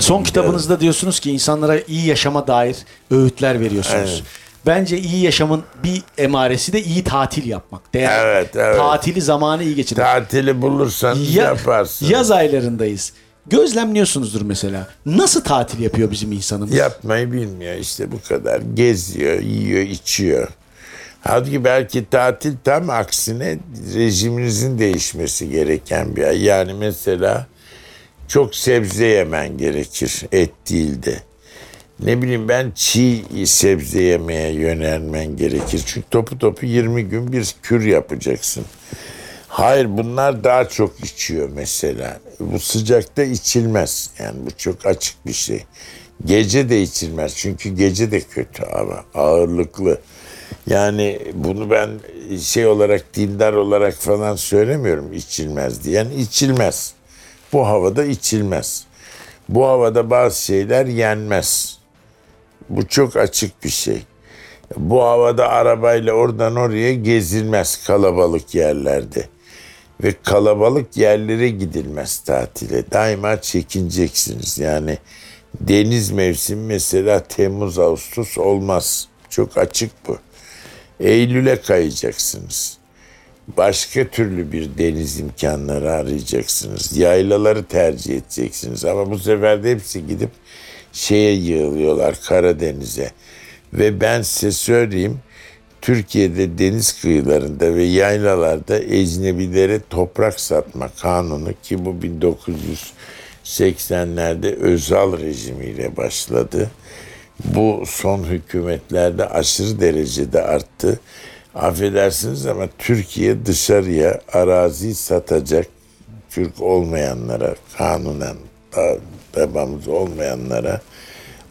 son kitabınızda diyorsunuz ki insanlara iyi yaşama dair öğütler veriyorsunuz. Evet. Bence iyi yaşamın bir emaresi de iyi tatil yapmak. Değer. Evet, evet. Tatili zamanı iyi geçirmek. Tatili bulursan Ya- yaparsın. Yaz aylarındayız. Gözlemliyorsunuzdur mesela. Nasıl tatil yapıyor bizim insanımız? Yapmayı bilmiyor işte bu kadar. Geziyor, yiyor, içiyor. Halbuki belki tatil tam aksine rejiminizin değişmesi gereken bir ay. Yani mesela çok sebze yemen gerekir et değil de. Ne bileyim ben çiğ sebze yemeye yönelmen gerekir. Çünkü topu topu 20 gün bir kür yapacaksın. Hayır bunlar daha çok içiyor mesela. Bu sıcakta içilmez. Yani bu çok açık bir şey. Gece de içilmez. Çünkü gece de kötü ama ağırlıklı. Yani bunu ben şey olarak dindar olarak falan söylemiyorum içilmez diye. Yani içilmez. Bu havada içilmez. Bu havada bazı şeyler yenmez. Bu çok açık bir şey. Bu havada arabayla oradan oraya gezilmez kalabalık yerlerde. Ve kalabalık yerlere gidilmez tatile. Daima çekineceksiniz. Yani deniz mevsimi mesela Temmuz, Ağustos olmaz. Çok açık bu. Eylül'e kayacaksınız. Başka türlü bir deniz imkanları arayacaksınız. Yaylaları tercih edeceksiniz. Ama bu sefer de hepsi gidip şeye yığılıyorlar Karadeniz'e. Ve ben size söyleyeyim Türkiye'de deniz kıyılarında ve yaylalarda ecnebilere toprak satma kanunu ki bu 1980'lerde Özal rejimiyle başladı. Bu son hükümetlerde aşırı derecede arttı. Affedersiniz ama Türkiye dışarıya arazi satacak Türk olmayanlara, kanunen babamız olmayanlara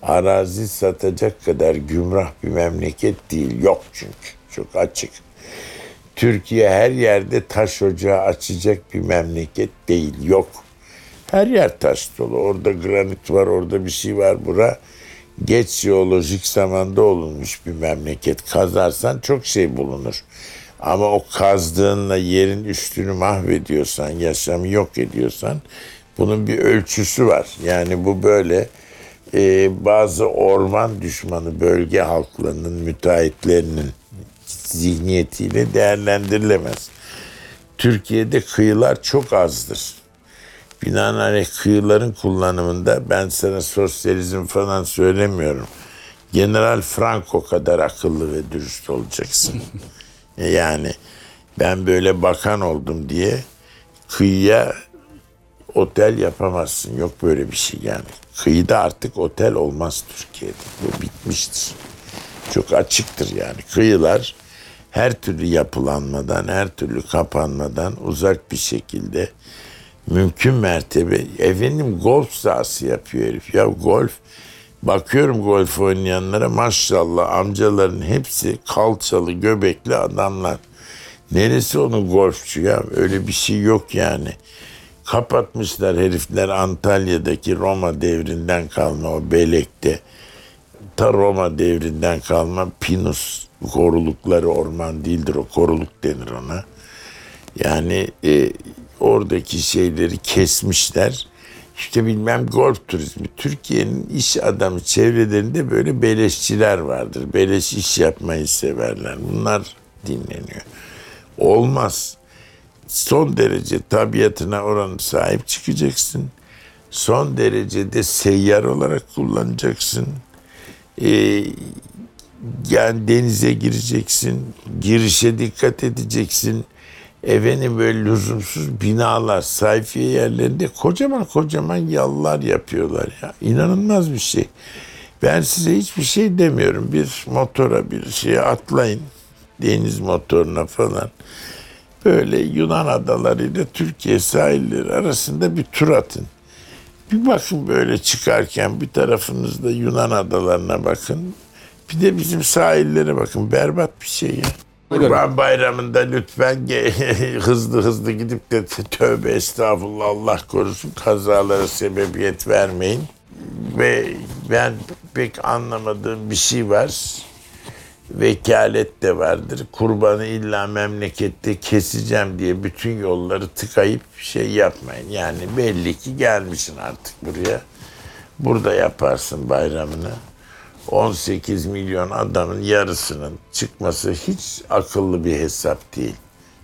arazi satacak kadar gümrah bir memleket değil. Yok çünkü. Çok açık. Türkiye her yerde taş ocağı açacak bir memleket değil. Yok. Her yer taş dolu. Orada granit var, orada bir şey var. Bura geç zamanda olunmuş bir memleket. Kazarsan çok şey bulunur. Ama o kazdığınla yerin üstünü mahvediyorsan, yaşamı yok ediyorsan bunun bir ölçüsü var. Yani bu böyle e, bazı orman düşmanı bölge halklarının, müteahhitlerinin zihniyetiyle değerlendirilemez. Türkiye'de kıyılar çok azdır. Binaenaleyh kıyıların kullanımında ben sana sosyalizm falan söylemiyorum. General Franco kadar akıllı ve dürüst olacaksın. yani ben böyle bakan oldum diye kıyıya otel yapamazsın. Yok böyle bir şey yani. Kıyıda artık otel olmaz Türkiye'de. Bu bitmiştir. Çok açıktır yani. Kıyılar her türlü yapılanmadan, her türlü kapanmadan uzak bir şekilde mümkün mertebe efendim golf sahası yapıyor herif. Ya golf bakıyorum golf oynayanlara maşallah amcaların hepsi kalçalı göbekli adamlar. Neresi onun golfçu ya? Öyle bir şey yok yani. Kapatmışlar herifler Antalya'daki Roma devrinden kalma o Belek'te. Ta Roma devrinden kalma Pinus korulukları orman değildir o koruluk denir ona. Yani e, oradaki şeyleri kesmişler. İşte bilmem golf turizmi. Türkiye'nin iş adamı çevrelerinde böyle beleşçiler vardır. Beleş iş yapmayı severler. Bunlar dinleniyor. Olmaz. Son derece tabiatına oranı sahip çıkacaksın. Son derecede seyyar olarak kullanacaksın. Ee, yani denize gireceksin. Girişe dikkat edeceksin. Efendim böyle lüzumsuz binalar, sayfiye yerlerinde kocaman kocaman yallar yapıyorlar ya. İnanılmaz bir şey. Ben size hiçbir şey demiyorum. Bir motora bir şeye atlayın. Deniz motoruna falan. Böyle Yunan adalarıyla Türkiye sahilleri arasında bir tur atın. Bir bakın böyle çıkarken bir tarafınızda Yunan adalarına bakın. Bir de bizim sahillere bakın. Berbat bir şey ya. Kurban bayramında lütfen hızlı hızlı gidip de tövbe estağfurullah Allah korusun kazalara sebebiyet vermeyin. Ve ben pek anlamadığım bir şey var. Vekalet de vardır. Kurbanı illa memlekette keseceğim diye bütün yolları tıkayıp şey yapmayın. Yani belli ki gelmişsin artık buraya. Burada yaparsın bayramını. 18 milyon adamın yarısının çıkması hiç akıllı bir hesap değil.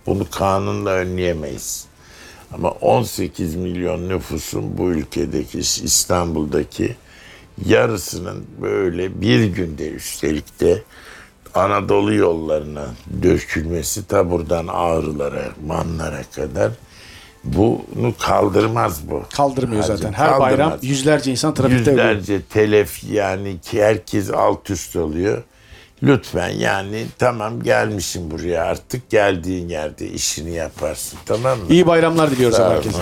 Bunu kanunla önleyemeyiz. Ama 18 milyon nüfusun bu ülkedeki İstanbul'daki yarısının böyle bir günde üstelik de Anadolu yollarına dökülmesi ta buradan Ağrılara, Manlara kadar bunu kaldırmaz bu. Kaldırmıyor Hacım, zaten. Her kaldırmaz. bayram yüzlerce insan trafikte ölüyor. Yüzlerce telef yani ki herkes alt üst oluyor. Lütfen yani tamam gelmişim buraya artık geldiğin yerde işini yaparsın tamam mı? İyi bayramlar diliyoruz herkese.